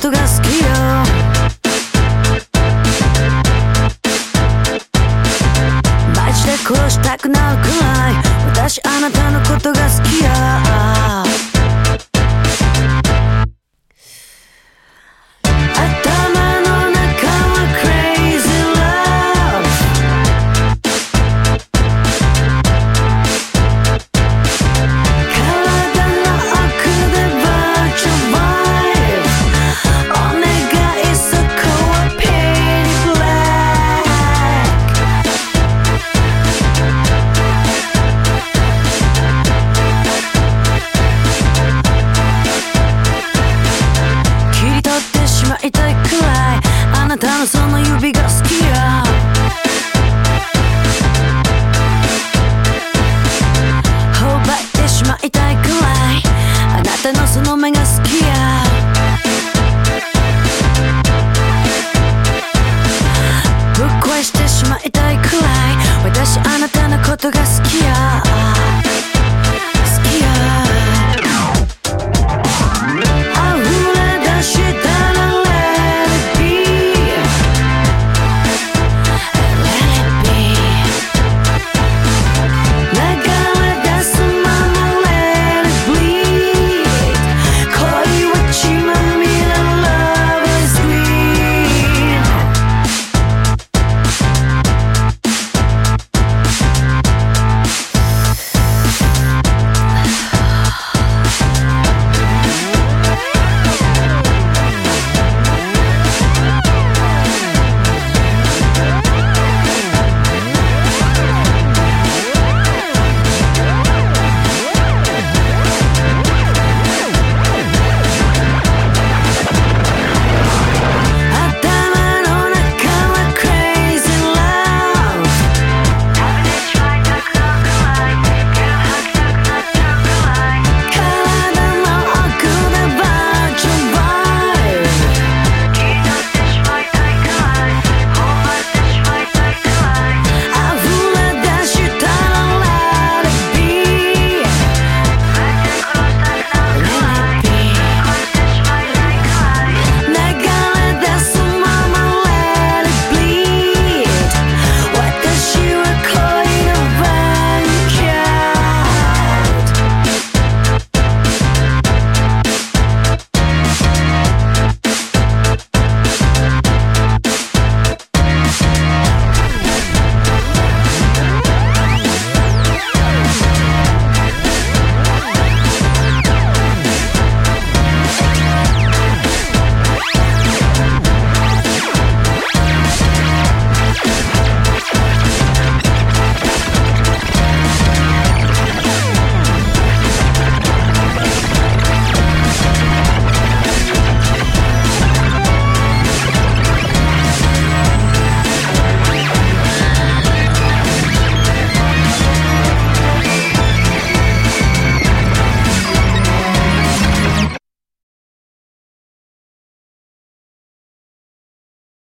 ことが好きよ。マジで殺したくなるくらい？私あなたのことが好きやなたのその指が好きよ頬張ってしまいたいくらい。あなたのその目が好きや。ぶっ壊してしまいたいくらい。私あなたのことが好きや。